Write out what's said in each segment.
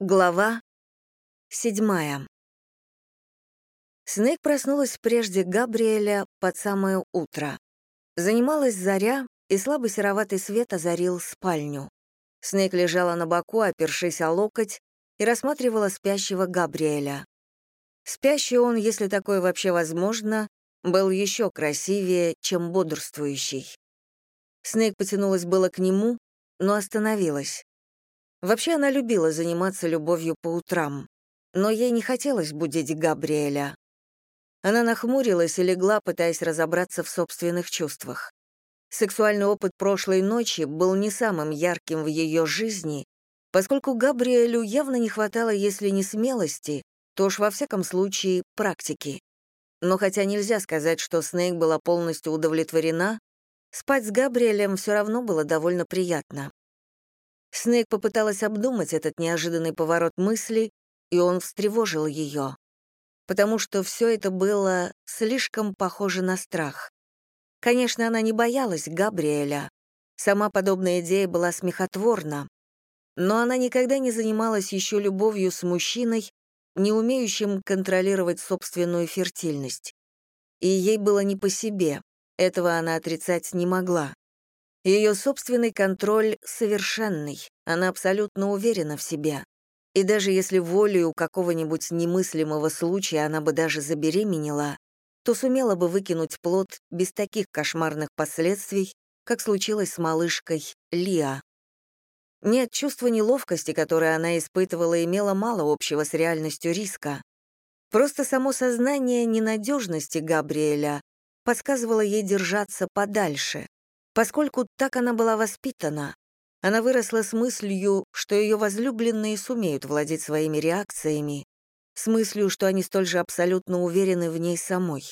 Глава седьмая. Снейк проснулась прежде Габриэля под самое утро. Занималась заря, и слабый сероватый свет озарил спальню. Снейк лежала на боку, опершись о локоть, и рассматривала спящего Габриэля. Спящий он, если такое вообще возможно, был еще красивее, чем бодрствующий. Снейк потянулась было к нему, но остановилась. Вообще она любила заниматься любовью по утрам, но ей не хотелось будить Габриэля. Она нахмурилась и легла, пытаясь разобраться в собственных чувствах. Сексуальный опыт прошлой ночи был не самым ярким в ее жизни, поскольку Габриэлю явно не хватало, если не смелости, то уж во всяком случае практики. Но хотя нельзя сказать, что Снейк была полностью удовлетворена, спать с Габриэлем все равно было довольно приятно. Снейк попыталась обдумать этот неожиданный поворот мысли, и он встревожил ее, потому что все это было слишком похоже на страх. Конечно, она не боялась Габриэля. Сама подобная идея была смехотворна, но она никогда не занималась еще любовью с мужчиной, не умеющим контролировать собственную фертильность. И ей было не по себе, этого она отрицать не могла. Ее собственный контроль совершенный, она абсолютно уверена в себе. И даже если волей у какого-нибудь немыслимого случая она бы даже забеременела, то сумела бы выкинуть плод без таких кошмарных последствий, как случилось с малышкой Лиа. Нет, чувство неловкости, которое она испытывала, имело мало общего с реальностью риска. Просто само сознание ненадежности Габриэля подсказывало ей держаться подальше, Поскольку так она была воспитана, она выросла с мыслью, что ее возлюбленные сумеют владеть своими реакциями, с мыслью, что они столь же абсолютно уверены в ней самой.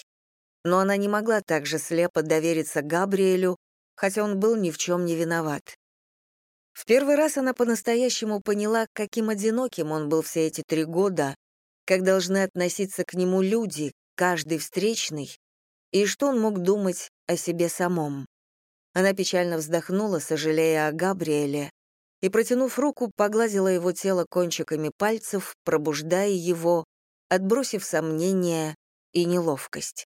Но она не могла также слепо довериться Габриэлю, хотя он был ни в чем не виноват. В первый раз она по-настоящему поняла, каким одиноким он был все эти три года, как должны относиться к нему люди, каждый встречный, и что он мог думать о себе самом. Она печально вздохнула, сожалея о Габриэле, и, протянув руку, погладила его тело кончиками пальцев, пробуждая его, отбросив сомнения и неловкость.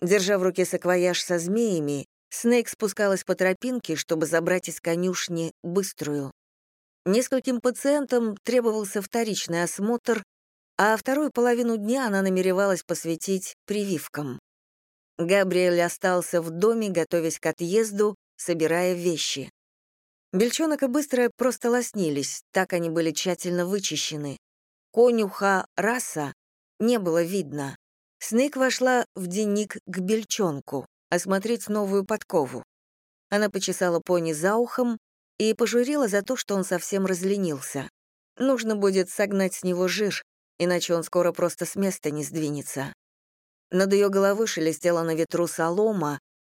Держа в руке саквояж со змеями, Снейк спускалась по тропинке, чтобы забрать из конюшни быструю. Нескольким пациентам требовался вторичный осмотр, а вторую половину дня она намеревалась посвятить прививкам. Габриэль остался в доме, готовясь к отъезду, собирая вещи. Бельчонок и Быстрая просто лоснились, так они были тщательно вычищены. Конюха раса не было видно. Снейк вошла в денник к Бельчонку, осмотреть новую подкову. Она почесала пони за ухом и пожурила за то, что он совсем разленился. Нужно будет согнать с него жир, иначе он скоро просто с места не сдвинется. Над ее головой шелестела на ветру солома,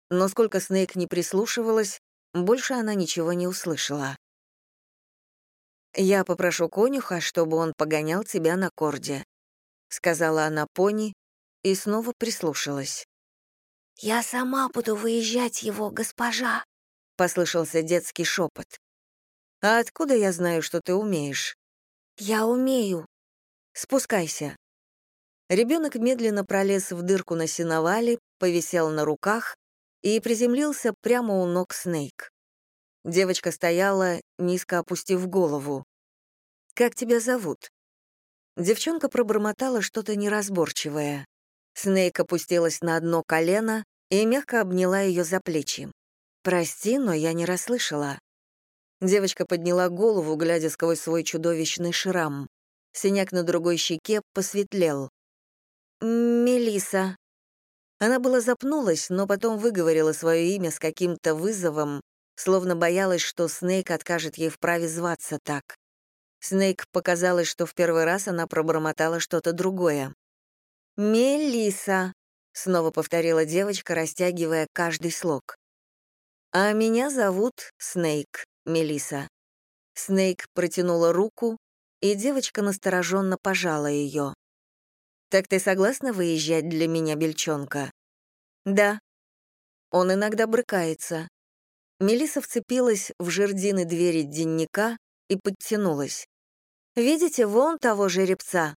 но сколько Снейк не прислушивалась, больше она ничего не услышала. «Я попрошу конюха, чтобы он погонял тебя на корде», — сказала она пони и снова прислушалась. «Я сама буду выезжать его, госпожа», — послышался детский шепот. «А откуда я знаю, что ты умеешь?» «Я умею». «Спускайся». Ребенок медленно пролез в дырку на сеновале, повисел на руках и приземлился прямо у ног Снейк. Девочка стояла, низко опустив голову. «Как тебя зовут?» Девчонка пробормотала что-то неразборчивое. Снейк опустилась на одно колено и мягко обняла ее за плечи. «Прости, но я не расслышала». Девочка подняла голову, глядя сквозь свой чудовищный шрам. Синяк на другой щеке посветлел. Мелиса. Она была запнулась, но потом выговорила свое имя с каким-то вызовом, словно боялась, что Снейк откажет ей в праве зваться так. Снейк показалось, что в первый раз она пробормотала что-то другое. Мелиса, снова повторила девочка, растягивая каждый слог. «А меня зовут Снейк, Мелиса. Снейк протянула руку, и девочка настороженно пожала ее. «Так ты согласна выезжать для меня, бельчонка?» «Да». Он иногда брыкается. Мелиса вцепилась в жердины двери денника и подтянулась. «Видите, вон того жеребца?»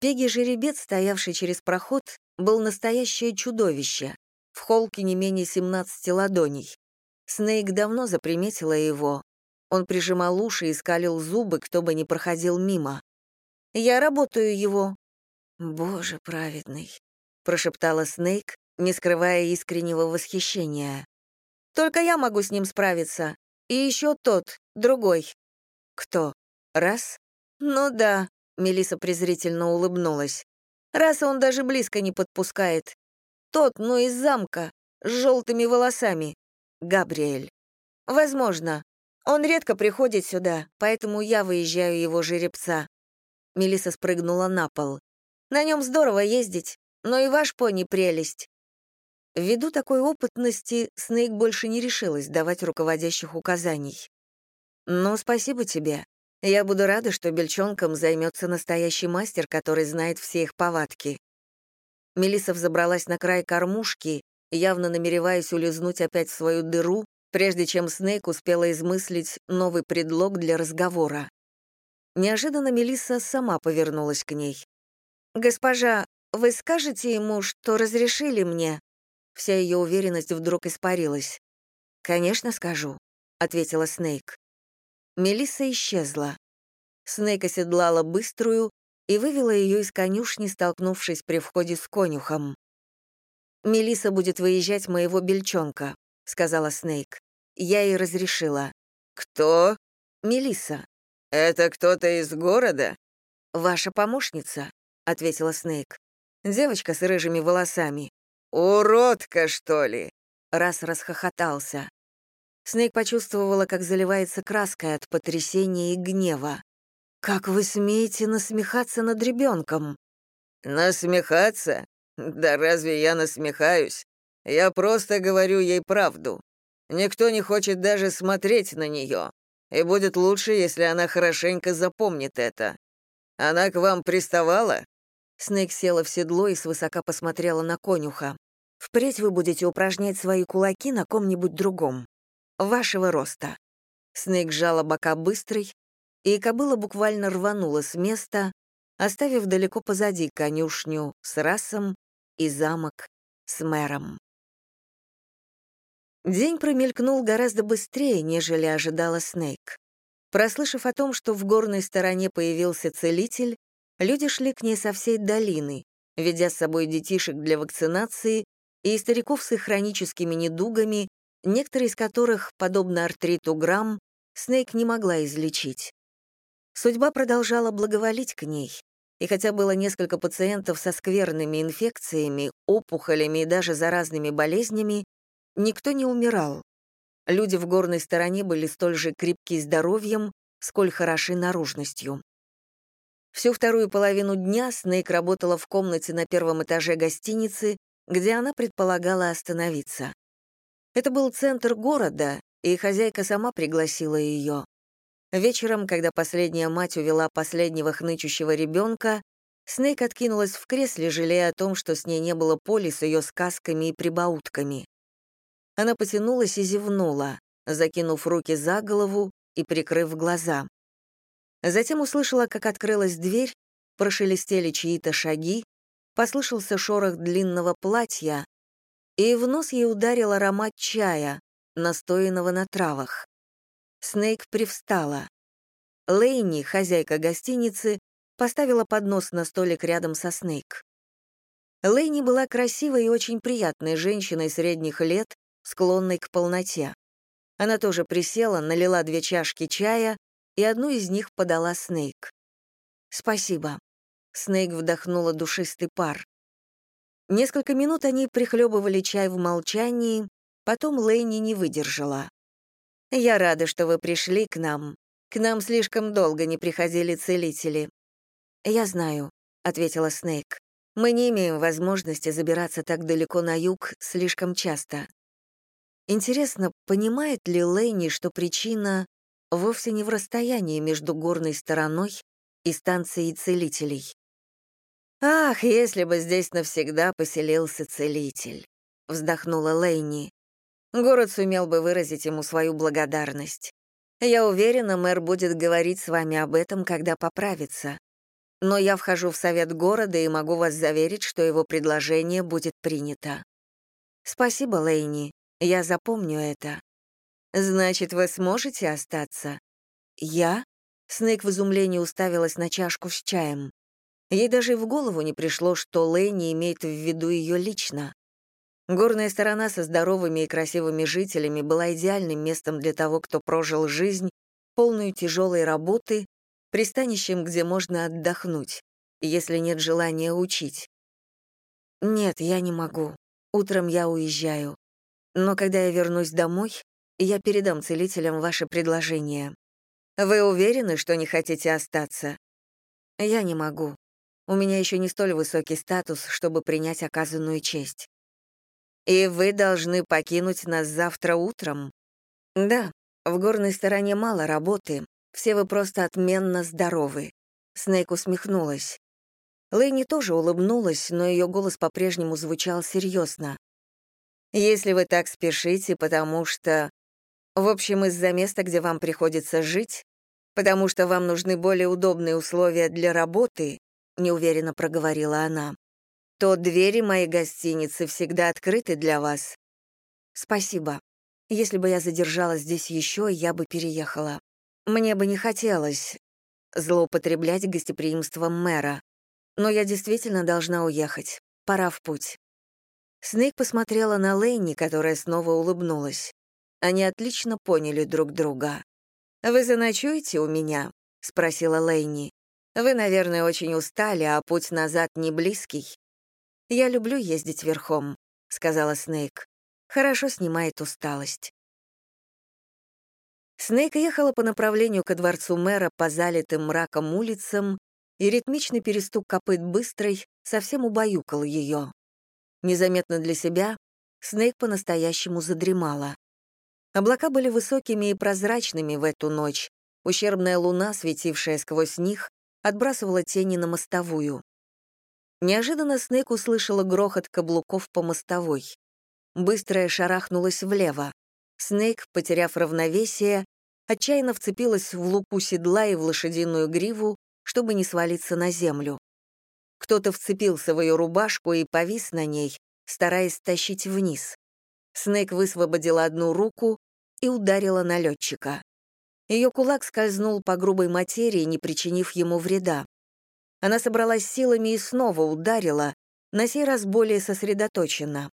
Пеги-жеребец, стоявший через проход, был настоящее чудовище, в холке не менее 17 ладоней. Снейк давно заприметила его. Он прижимал уши и скалил зубы, кто бы ни проходил мимо. «Я работаю его». «Боже праведный», — прошептала Снейк, не скрывая искреннего восхищения. «Только я могу с ним справиться. И еще тот, другой». «Кто? Раз?» «Ну да», — Мелиса презрительно улыбнулась. «Раз он даже близко не подпускает. Тот, ну из замка, с желтыми волосами. Габриэль. Возможно. Он редко приходит сюда, поэтому я выезжаю его жеребца». Мелиса спрыгнула на пол. «На нем здорово ездить, но и ваш пони прелесть. Ввиду такой опытности, Снейк больше не решилась давать руководящих указаний. «Ну, спасибо тебе. Я буду рада, что бельчонком займется настоящий мастер, который знает все их повадки». Мелисса взобралась на край кормушки, явно намереваясь улизнуть опять в свою дыру, прежде чем Снейк успела измыслить новый предлог для разговора. Неожиданно Мелисса сама повернулась к ней. «Госпожа, вы скажете ему, что разрешили мне?» Вся ее уверенность вдруг испарилась. «Конечно, скажу», — ответила Снейк. Мелисса исчезла. Снейк оседлала быструю и вывела ее из конюшни, столкнувшись при входе с конюхом. Мелисса будет выезжать моего бельчонка», — сказала Снейк. Я ей разрешила. «Кто?» Мелисса. «Это кто-то из города?» «Ваша помощница», — ответила Снейк. «Девочка с рыжими волосами. «Уродка, что ли?» Раз расхохотался. Снейк почувствовала, как заливается краской от потрясения и гнева. «Как вы смеете насмехаться над ребенком?» «Насмехаться? Да разве я насмехаюсь? Я просто говорю ей правду. Никто не хочет даже смотреть на нее. И будет лучше, если она хорошенько запомнит это. Она к вам приставала?» Снейк села в седло и свысока посмотрела на конюха. Впредь вы будете упражнять свои кулаки на ком-нибудь другом. Вашего роста». Снейк сжала бока быстрый, и кобыла буквально рванула с места, оставив далеко позади конюшню с расом и замок с мэром. День промелькнул гораздо быстрее, нежели ожидала Снейк. Прослышав о том, что в горной стороне появился целитель, люди шли к ней со всей долины, ведя с собой детишек для вакцинации и стариков с их хроническими недугами, некоторые из которых, подобно артриту Грамм, Снейк не могла излечить. Судьба продолжала благоволить к ней, и хотя было несколько пациентов со скверными инфекциями, опухолями и даже заразными болезнями, никто не умирал. Люди в горной стороне были столь же крепки здоровьем, сколь хороши наружностью. Всю вторую половину дня Снейк работала в комнате на первом этаже гостиницы, где она предполагала остановиться. Это был центр города, и хозяйка сама пригласила ее. Вечером, когда последняя мать увела последнего хнычущего ребенка, Снейк откинулась в кресле, жалея о том, что с ней не было поли с ее сказками и прибаутками. Она потянулась и зевнула, закинув руки за голову и прикрыв глаза. Затем услышала, как открылась дверь, прошелестели чьи-то шаги, послышался шорох длинного платья, и в нос ей ударил аромат чая, настоянного на травах. Снейк привстала. Лейни, хозяйка гостиницы, поставила поднос на столик рядом со Снейк. Лейни была красивой и очень приятной женщиной средних лет, склонной к полноте. Она тоже присела, налила две чашки чая, и одну из них подала Снейк. «Спасибо», Снейк вдохнула душистый пар. Несколько минут они прихлебывали чай в молчании, потом Лэйни не выдержала. «Я рада, что вы пришли к нам. К нам слишком долго не приходили целители». «Я знаю», — ответила Снейк. «Мы не имеем возможности забираться так далеко на юг слишком часто». Интересно, понимает ли Лэйни, что причина вовсе не в расстоянии между горной стороной и станцией целителей? «Ах, если бы здесь навсегда поселился целитель», — вздохнула Лейни. Город сумел бы выразить ему свою благодарность. Я уверена, мэр будет говорить с вами об этом, когда поправится. Но я вхожу в совет города и могу вас заверить, что его предложение будет принято. Спасибо, Лейни. Я запомню это. Значит, вы сможете остаться? Я? Снейк в изумлении уставилась на чашку с чаем. Ей даже и в голову не пришло, что Лейни имеет в виду ее лично. Горная сторона со здоровыми и красивыми жителями была идеальным местом для того, кто прожил жизнь, полную тяжелой работы, пристанищем, где можно отдохнуть, если нет желания учить. Нет, я не могу. Утром я уезжаю. Но когда я вернусь домой, я передам целителям ваше предложение. Вы уверены, что не хотите остаться? Я не могу. У меня еще не столь высокий статус, чтобы принять оказанную честь. И вы должны покинуть нас завтра утром? Да, в горной стороне мало работы. Все вы просто отменно здоровы. Снейк усмехнулась. Лэйни тоже улыбнулась, но ее голос по-прежнему звучал серьезно. «Если вы так спешите, потому что... В общем, из-за места, где вам приходится жить, потому что вам нужны более удобные условия для работы, — неуверенно проговорила она, «то двери моей гостиницы всегда открыты для вас». «Спасибо. Если бы я задержалась здесь еще, я бы переехала. Мне бы не хотелось злоупотреблять гостеприимством мэра. Но я действительно должна уехать. Пора в путь». Снейк посмотрела на Лейни, которая снова улыбнулась. Они отлично поняли друг друга. «Вы заночуете у меня?» — спросила Лейни. Вы, наверное, очень устали, а путь назад не близкий. Я люблю ездить верхом, сказала Снейк. Хорошо снимает усталость. Снейк ехала по направлению ко дворцу мэра по залитым мраком улицам, и ритмичный перестук копыт быстрой совсем убаюкал ее. Незаметно для себя Снейк по-настоящему задремала. Облака были высокими и прозрачными в эту ночь, ущербная луна, светившая сквозь них, отбрасывала тени на мостовую. Неожиданно Снейк услышала грохот каблуков по мостовой. Быстрая шарахнулась влево. Снейк, потеряв равновесие, отчаянно вцепилась в луку седла и в лошадиную гриву, чтобы не свалиться на землю. Кто-то вцепился в ее рубашку и повис на ней, стараясь тащить вниз. Снейк высвободила одну руку и ударила налетчика. Ее кулак скользнул по грубой материи, не причинив ему вреда. Она собралась силами и снова ударила, на сей раз более сосредоточенно.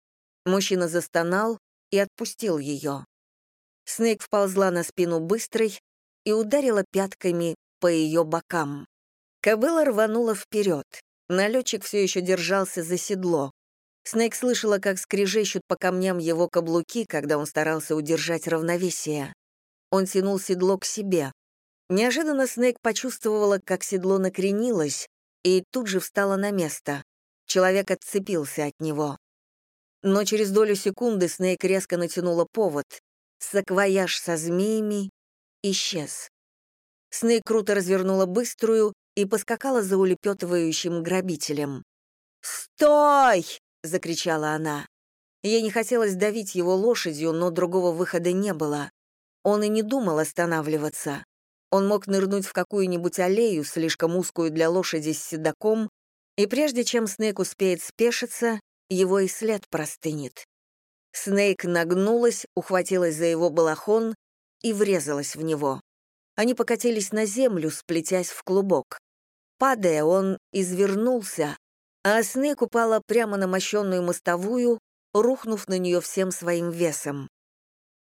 Мужчина застонал и отпустил ее. Снейк вползла на спину быстрой и ударила пятками по ее бокам. Кобыла рванула вперед. Налетчик все еще держался за седло. Снейк слышала, как скрежещут по камням его каблуки, когда он старался удержать равновесие. Он тянул седло к себе. Неожиданно Снейк почувствовала, как седло накренилось, и тут же встала на место. Человек отцепился от него. Но через долю секунды Снейк резко натянула повод. Саквояж со змеями исчез. Снейк круто развернула быструю и поскакала за улепетывающим грабителем. «Стой!» — закричала она. Ей не хотелось давить его лошадью, но другого выхода не было. Он и не думал останавливаться. Он мог нырнуть в какую-нибудь аллею, слишком узкую для лошади с седаком, и прежде чем Снейк успеет спешиться, его и след простынет. Снейк нагнулась, ухватилась за его балахон и врезалась в него. Они покатились на землю, сплетясь в клубок. Падая, он извернулся, а Снейк упала прямо на мощенную мостовую, рухнув на нее всем своим весом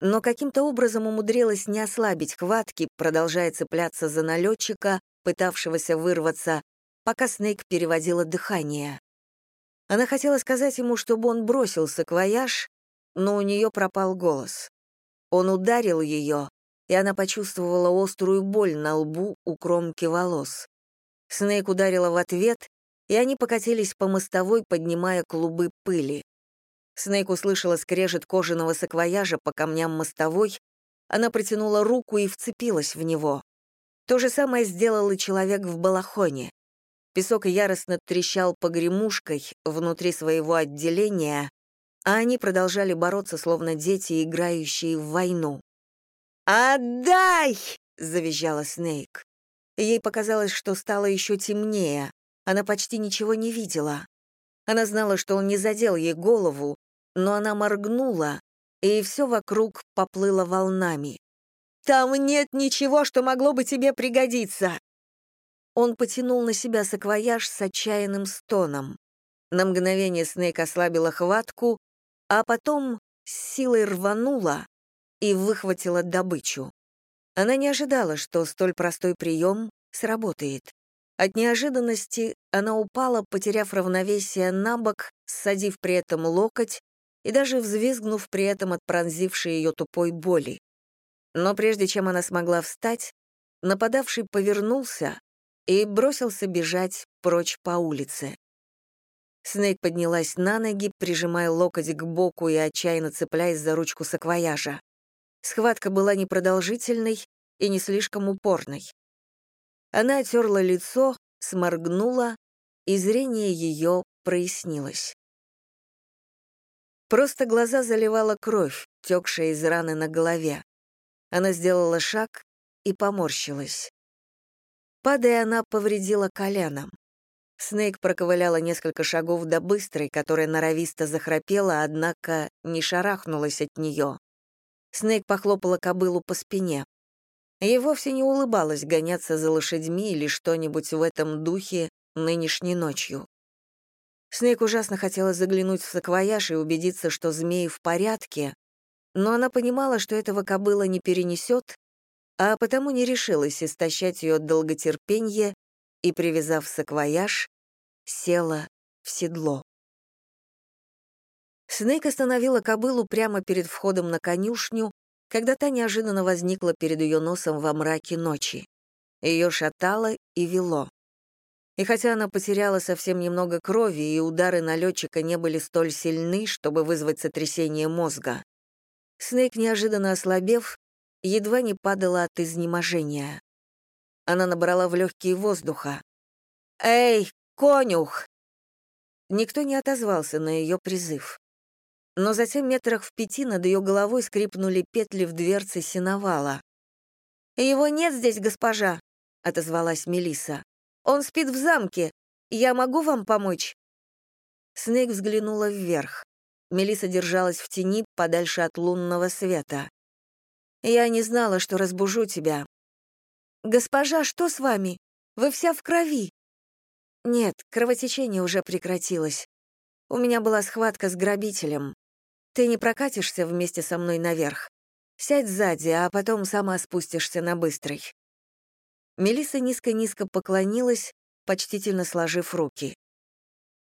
но каким-то образом умудрилась не ослабить хватки, продолжая цепляться за налетчика, пытавшегося вырваться, пока Снейк переводила дыхание. Она хотела сказать ему, чтобы он бросился к вояж, но у нее пропал голос. Он ударил ее, и она почувствовала острую боль на лбу у кромки волос. Снейк ударила в ответ, и они покатились по мостовой, поднимая клубы пыли. Снейк услышала скрежет кожаного саквояжа по камням мостовой, она протянула руку и вцепилась в него. То же самое сделал и человек в балахоне. Песок яростно трещал погремушкой внутри своего отделения, а они продолжали бороться, словно дети, играющие в войну. «Отдай!» — завизжала Снейк. Ей показалось, что стало еще темнее. Она почти ничего не видела. Она знала, что он не задел ей голову, но она моргнула, и все вокруг поплыло волнами. «Там нет ничего, что могло бы тебе пригодиться!» Он потянул на себя саквояж с отчаянным стоном. На мгновение Снейк ослабила хватку, а потом с силой рванула и выхватила добычу. Она не ожидала, что столь простой прием сработает. От неожиданности она упала, потеряв равновесие на бок, ссадив при этом локоть и даже взвизгнув при этом от пронзившей ее тупой боли. Но прежде чем она смогла встать, нападавший повернулся и бросился бежать прочь по улице. Снейк поднялась на ноги, прижимая локоть к боку и отчаянно цепляясь за ручку саквояжа. Схватка была непродолжительной и не слишком упорной. Она отерла лицо, сморгнула, и зрение ее прояснилось. Просто глаза заливала кровь, текшая из раны на голове. Она сделала шаг и поморщилась. Падая, она повредила коленом. Снейк проковыляла несколько шагов до быстрой, которая норовисто захрапела, однако не шарахнулась от нее. Снейк похлопала кобылу по спине. Ей вовсе не улыбалось гоняться за лошадьми или что-нибудь в этом духе нынешней ночью. Снейк ужасно хотела заглянуть в саквояж и убедиться, что змеи в порядке, но она понимала, что этого кобыла не перенесет, а потому не решилась истощать ее долготерпенье и, привязав саквояж, села в седло. Снейк остановила кобылу прямо перед входом на конюшню, когда та неожиданно возникла перед ее носом во мраке ночи. Ее шатало и вело. И хотя она потеряла совсем немного крови, и удары налетчика не были столь сильны, чтобы вызвать сотрясение мозга, Снейк, неожиданно ослабев, едва не падала от изнеможения. Она набрала в легкие воздуха. «Эй, конюх!» Никто не отозвался на ее призыв. Но затем метрах в пяти над ее головой скрипнули петли в дверце сеновала. «Его нет здесь, госпожа», — отозвалась Мелиса. «Он спит в замке. Я могу вам помочь?» Снейк взглянула вверх. Мелиса держалась в тени подальше от лунного света. «Я не знала, что разбужу тебя». «Госпожа, что с вами? Вы вся в крови». «Нет, кровотечение уже прекратилось. У меня была схватка с грабителем. Ты не прокатишься вместе со мной наверх. Сядь сзади, а потом сама спустишься на быстрый». Мелиса низко-низко поклонилась, почтительно сложив руки.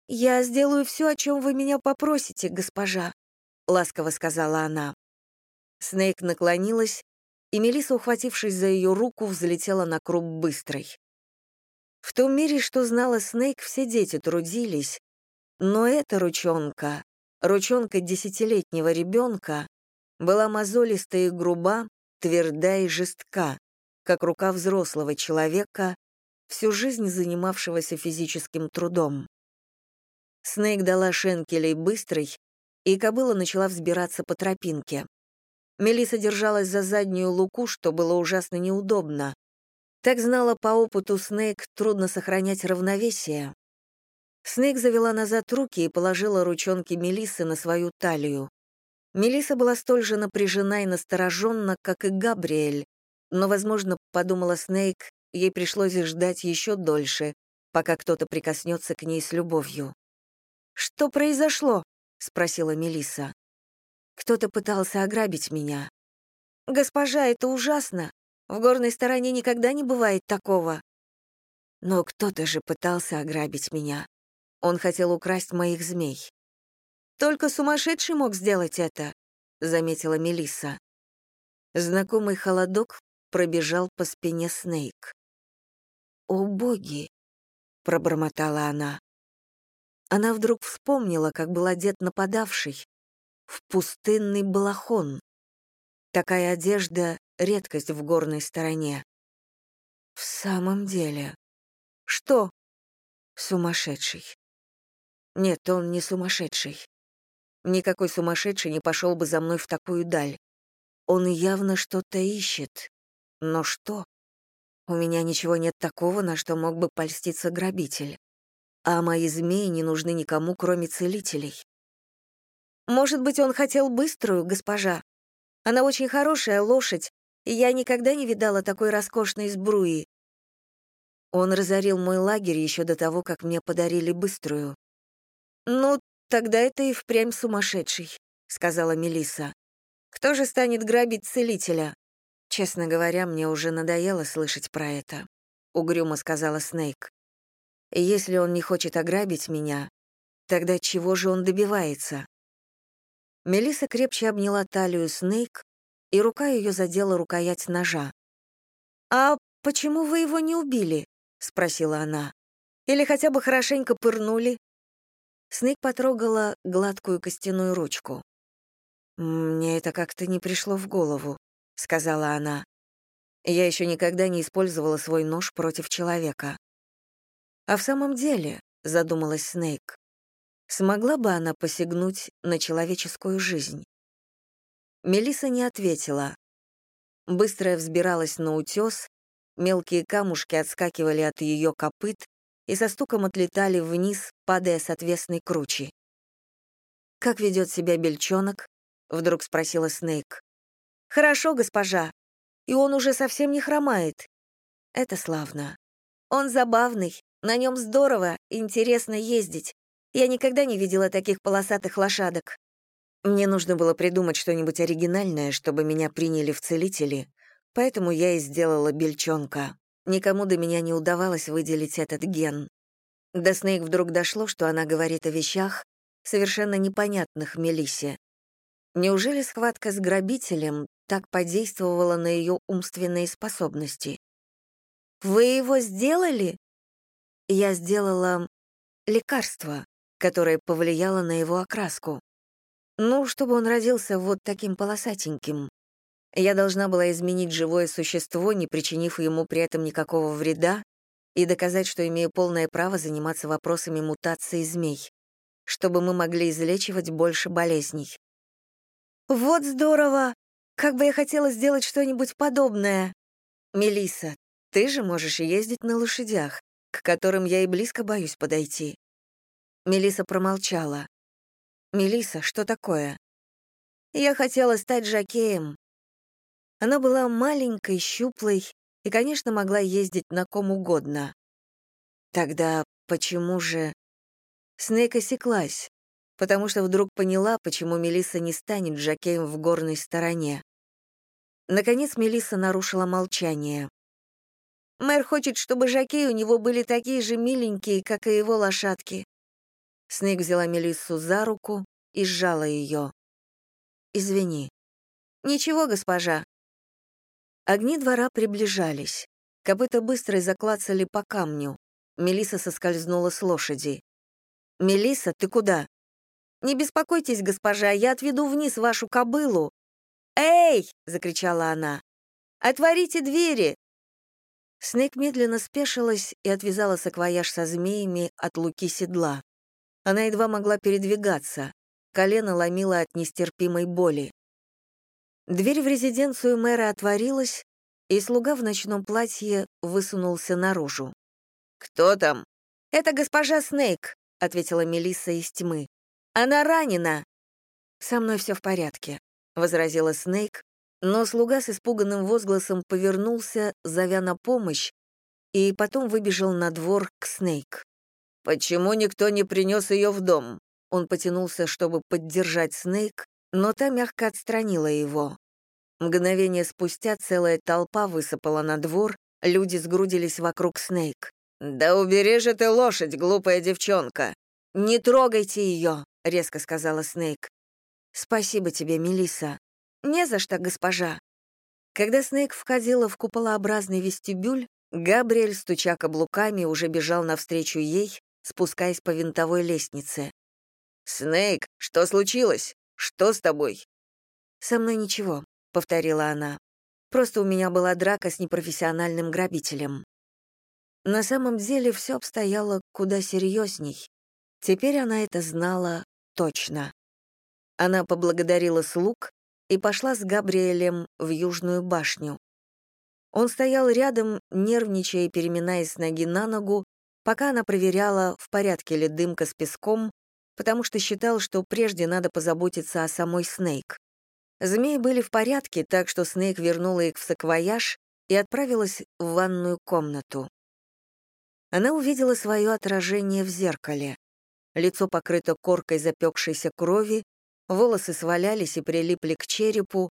«Я сделаю все, о чем вы меня попросите, госпожа», — ласково сказала она. Снейк наклонилась, и Мелиса, ухватившись за ее руку, взлетела на круг быстрой. В том мире, что знала Снейк, все дети трудились, но эта ручонка, ручонка десятилетнего ребенка, была мозолистая и груба, тверда и жестка, как рука взрослого человека, всю жизнь занимавшегося физическим трудом. Снейк дала шенкелей быстрый, и кобыла начала взбираться по тропинке. Мелиса держалась за заднюю луку, что было ужасно неудобно. Так знала по опыту Снейк, трудно сохранять равновесие. Снейк завела назад руки и положила ручонки Мелисы на свою талию. Мелиса была столь же напряжена и настороженна, как и Габриэль, но, возможно, подумала Снейк, ей пришлось ждать еще дольше, пока кто-то прикоснется к ней с любовью. «Что произошло?» — спросила Мелиса. «Кто-то пытался ограбить меня». «Госпожа, это ужасно. В горной стороне никогда не бывает такого». «Но кто-то же пытался ограбить меня. Он хотел украсть моих змей». «Только сумасшедший мог сделать это», — заметила Мелиса. Знакомый холодок пробежал по спине Снейк. «О, боги!» — пробормотала она. Она вдруг вспомнила, как был одет нападавший, в пустынный балахон. Такая одежда — редкость в горной стороне. В самом деле. Что? Сумасшедший. Нет, он не сумасшедший. Никакой сумасшедший не пошел бы за мной в такую даль. Он явно что-то ищет. Но что? У меня ничего нет такого, на что мог бы польститься грабитель. А мои змеи не нужны никому, кроме целителей. Может быть, он хотел быструю, госпожа? Она очень хорошая лошадь, и я никогда не видала такой роскошной сбруи. Он разорил мой лагерь еще до того, как мне подарили быструю. Ну, тогда это и впрямь сумасшедший, сказала Мелиса. Кто же станет грабить целителя? Честно говоря, мне уже надоело слышать про это, угрюмо сказала Снейк. Если он не хочет ограбить меня, тогда чего же он добивается? Мелиса крепче обняла талию Снейк, и рука ее задела рукоять ножа. «А почему вы его не убили?» — спросила она. «Или хотя бы хорошенько пырнули?» Снейк потрогала гладкую костяную ручку. «Мне это как-то не пришло в голову», — сказала она. «Я еще никогда не использовала свой нож против человека». «А в самом деле», — задумалась Снейк, Смогла бы она посягнуть на человеческую жизнь? Мелиса не ответила. Быстрая взбиралась на утес, мелкие камушки отскакивали от ее копыт и со стуком отлетали вниз, падая с отвесной кручи. «Как ведет себя бельчонок?» — вдруг спросила Снейк. «Хорошо, госпожа. И он уже совсем не хромает. Это славно. Он забавный, на нем здорово, интересно ездить. Я никогда не видела таких полосатых лошадок. Мне нужно было придумать что-нибудь оригинальное, чтобы меня приняли в целители, поэтому я и сделала бельчонка. Никому до меня не удавалось выделить этот ген. До Снейк вдруг дошло, что она говорит о вещах, совершенно непонятных Мелиссе. Неужели схватка с грабителем так подействовала на ее умственные способности? «Вы его сделали?» «Я сделала лекарство», которое повлияло на его окраску. Ну, чтобы он родился вот таким полосатеньким. Я должна была изменить живое существо, не причинив ему при этом никакого вреда, и доказать, что имею полное право заниматься вопросами мутации змей, чтобы мы могли излечивать больше болезней. «Вот здорово! Как бы я хотела сделать что-нибудь подобное!» Мелиса, ты же можешь ездить на лошадях, к которым я и близко боюсь подойти. Мелиса промолчала. Мелиса, что такое? Я хотела стать жокеем. Она была маленькой, щуплой и, конечно, могла ездить на ком угодно. Тогда почему же... Снейк осеклась, потому что вдруг поняла, почему Мелиса не станет жокеем в горной стороне. Наконец Мелиса нарушила молчание. Мэр хочет, чтобы жокеи у него были такие же миленькие, как и его лошадки. Снейк взяла Мелиссу за руку и сжала ее. «Извини». «Ничего, госпожа». Огни двора приближались. Копыта быстро заклацали по камню. Мелиса соскользнула с лошади. Мелиса, ты куда?» «Не беспокойтесь, госпожа, я отведу вниз вашу кобылу». «Эй!» — закричала она. «Отворите двери!» Снейк медленно спешилась и отвязала саквояж со змеями от луки седла. Она едва могла передвигаться, колено ломило от нестерпимой боли. Дверь в резиденцию мэра отворилась, и слуга в ночном платье высунулся наружу. «Кто там?» «Это госпожа Снейк», — ответила Мелисса из тьмы. «Она ранена». «Со мной все в порядке», — возразила Снейк, но слуга с испуганным возгласом повернулся, зовя на помощь, и потом выбежал на двор к Снейк. «Почему никто не принес ее в дом?» Он потянулся, чтобы поддержать Снейк, но та мягко отстранила его. Мгновение спустя целая толпа высыпала на двор, люди сгрудились вокруг Снейк. «Да убери же ты лошадь, глупая девчонка!» «Не трогайте ее!» — резко сказала Снейк. «Спасибо тебе, Мелиса. «Не за что, госпожа». Когда Снейк входила в куполообразный вестибюль, Габриэль, стуча каблуками, уже бежал навстречу ей, спускаясь по винтовой лестнице. «Снейк, что случилось? Что с тобой?» «Со мной ничего», — повторила она. «Просто у меня была драка с непрофессиональным грабителем». На самом деле все обстояло куда серьезней. Теперь она это знала точно. Она поблагодарила слуг и пошла с Габриэлем в Южную башню. Он стоял рядом, нервничая и переминаясь с ноги на ногу, пока она проверяла, в порядке ли дымка с песком, потому что считал, что прежде надо позаботиться о самой Снейк. Змеи были в порядке, так что Снейк вернула их в саквояж и отправилась в ванную комнату. Она увидела свое отражение в зеркале. Лицо покрыто коркой запекшейся крови, волосы свалялись и прилипли к черепу,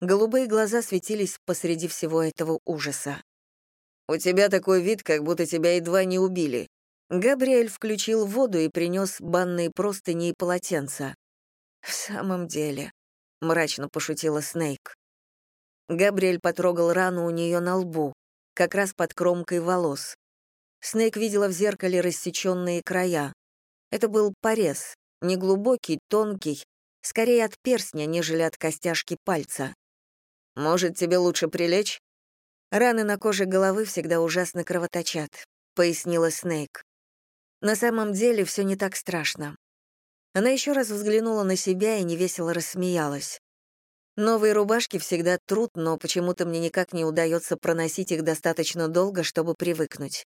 голубые глаза светились посреди всего этого ужаса. «У тебя такой вид, как будто тебя едва не убили». Габриэль включил воду и принес банные простыни и полотенца. «В самом деле», — мрачно пошутила Снейк. Габриэль потрогал рану у нее на лбу, как раз под кромкой волос. Снейк видела в зеркале рассеченные края. Это был порез, неглубокий, тонкий, скорее от перстня, нежели от костяшки пальца. «Может, тебе лучше прилечь?» «Раны на коже головы всегда ужасно кровоточат», — пояснила Снейк. На самом деле все не так страшно. Она еще раз взглянула на себя и невесело рассмеялась. Новые рубашки всегда труд, но почему-то мне никак не удается проносить их достаточно долго, чтобы привыкнуть.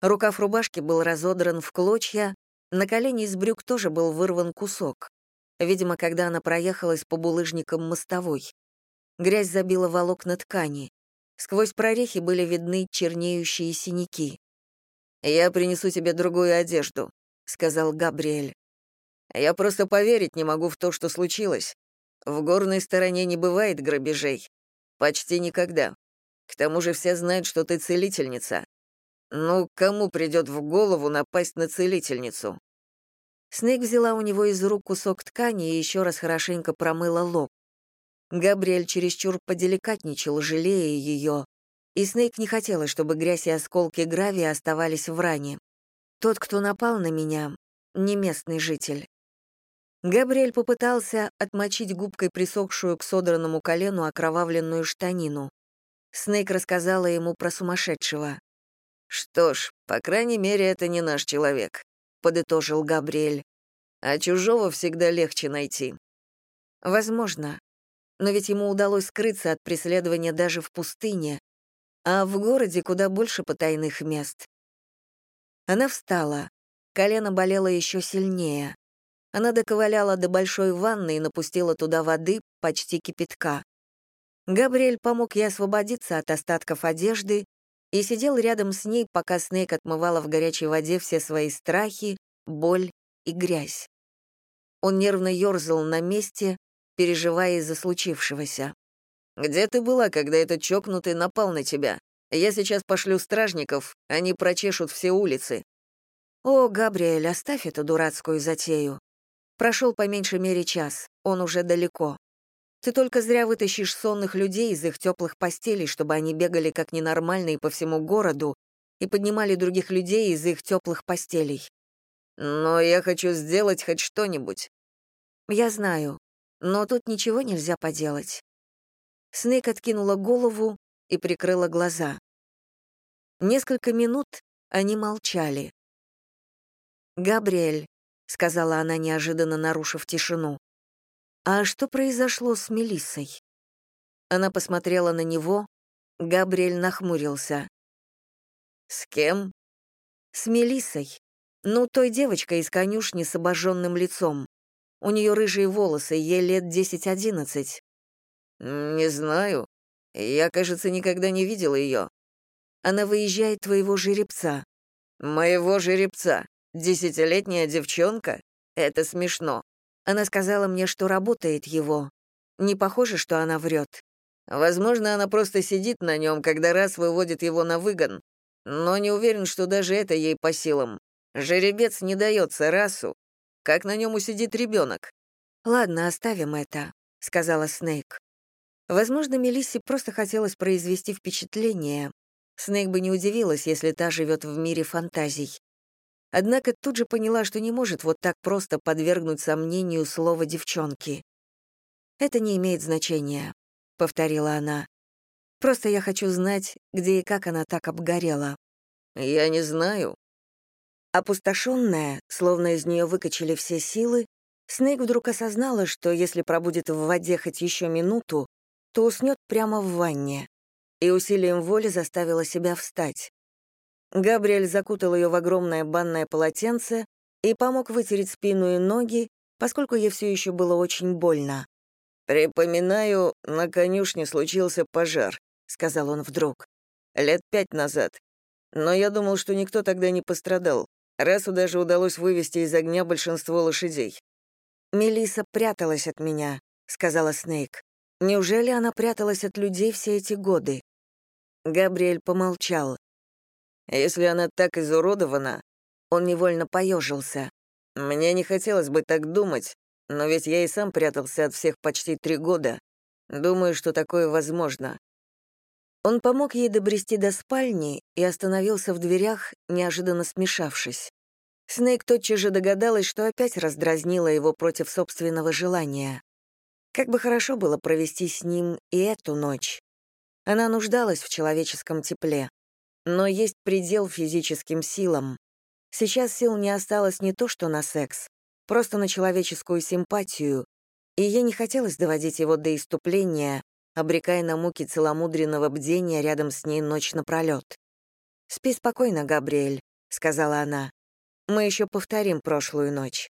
Рукав рубашки был разодран в клочья, на колени из брюк тоже был вырван кусок. Видимо, когда она проехалась по булыжникам мостовой. Грязь забила волокна ткани. Сквозь прорехи были видны чернеющие синяки. «Я принесу тебе другую одежду», — сказал Габриэль. «Я просто поверить не могу в то, что случилось. В горной стороне не бывает грабежей. Почти никогда. К тому же все знают, что ты целительница. Ну, кому придет в голову напасть на целительницу?» Снейк взяла у него из рук кусок ткани и еще раз хорошенько промыла лоб. Габриэль чересчур поделикатничал, жалея ее, и Снейк не хотела, чтобы грязь и осколки гравия оставались в ране. Тот, кто напал на меня, не местный житель. Габриэль попытался отмочить губкой присохшую к содранному колену окровавленную штанину. Снейк рассказала ему про сумасшедшего. «Что ж, по крайней мере, это не наш человек», — подытожил Габриэль. «А чужого всегда легче найти». «Возможно но ведь ему удалось скрыться от преследования даже в пустыне, а в городе куда больше потайных мест. Она встала. Колено болело еще сильнее. Она доковыляла до большой ванны и напустила туда воды, почти кипятка. Габриэль помог ей освободиться от остатков одежды и сидел рядом с ней, пока Снейк отмывала в горячей воде все свои страхи, боль и грязь. Он нервно ерзал на месте, переживая из-за случившегося. «Где ты была, когда этот чокнутый напал на тебя? Я сейчас пошлю стражников, они прочешут все улицы». «О, Габриэль, оставь эту дурацкую затею. Прошел по меньшей мере час, он уже далеко. Ты только зря вытащишь сонных людей из их теплых постелей, чтобы они бегали как ненормальные по всему городу и поднимали других людей из их теплых постелей. Но я хочу сделать хоть что-нибудь. Я знаю, но тут ничего нельзя поделать. Снейк откинула голову и прикрыла глаза. Несколько минут они молчали. «Габриэль», — сказала она, неожиданно нарушив тишину, «а что произошло с Мелиссой?» Она посмотрела на него, Габриэль нахмурился. «С кем?» «С Мелиссой. Ну, той девочкой из конюшни с обожженным лицом. У нее рыжие волосы, ей лет десять-одиннадцать». «Не знаю. Я, кажется, никогда не видел ее. Она выезжает твоего жеребца». «Моего жеребца? Десятилетняя девчонка? Это смешно». Она сказала мне, что работает его. Не похоже, что она врет. Возможно, она просто сидит на нем, когда раз выводит его на выгон. Но не уверен, что даже это ей по силам. Жеребец не дается расу, как на нем усидит ребенок? «Ладно, оставим это», — сказала Снейк. Возможно, Мелиссе просто хотелось произвести впечатление. Снейк бы не удивилась, если та живет в мире фантазий. Однако тут же поняла, что не может вот так просто подвергнуть сомнению слово девчонки. «Это не имеет значения», — повторила она. «Просто я хочу знать, где и как она так обгорела». «Я не знаю», Опустошенная, словно из нее выкачали все силы, Снейк вдруг осознала, что если пробудет в воде хоть еще минуту, то уснет прямо в ванне, и усилием воли заставила себя встать. Габриэль закутал ее в огромное банное полотенце и помог вытереть спину и ноги, поскольку ей все еще было очень больно. «Припоминаю, на конюшне случился пожар», — сказал он вдруг. «Лет пять назад. Но я думал, что никто тогда не пострадал. Расу даже удалось вывести из огня большинство лошадей. Мелиса пряталась от меня», — сказала Снейк. «Неужели она пряталась от людей все эти годы?» Габриэль помолчал. «Если она так изуродована...» Он невольно поежился. «Мне не хотелось бы так думать, но ведь я и сам прятался от всех почти три года. Думаю, что такое возможно». Он помог ей добрести до спальни и остановился в дверях, неожиданно смешавшись. Снейк тотчас же догадалась, что опять раздразнила его против собственного желания. Как бы хорошо было провести с ним и эту ночь. Она нуждалась в человеческом тепле. Но есть предел физическим силам. Сейчас сил не осталось не то что на секс, просто на человеческую симпатию, и ей не хотелось доводить его до иступления, обрекая на муки целомудренного бдения рядом с ней ночь напролет. «Спи спокойно, Габриэль», — сказала она. Мы еще повторим прошлую ночь.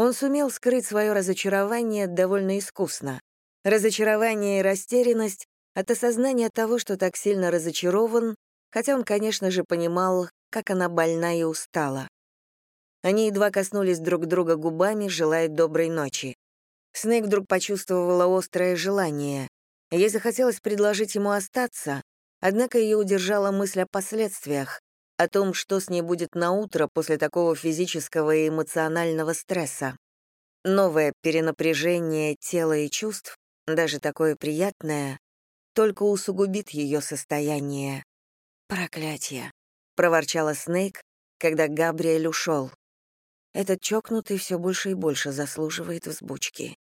Он сумел скрыть свое разочарование довольно искусно. Разочарование и растерянность от осознания того, что так сильно разочарован, хотя он, конечно же, понимал, как она больна и устала. Они едва коснулись друг друга губами, желая доброй ночи. Снейк вдруг почувствовала острое желание. Ей захотелось предложить ему остаться, однако ее удержала мысль о последствиях, о том, что с ней будет на утро после такого физического и эмоционального стресса. Новое перенапряжение тела и чувств, даже такое приятное, только усугубит ее состояние. «Проклятие!» — проворчала Снейк, когда Габриэль ушел. Этот чокнутый все больше и больше заслуживает взбучки.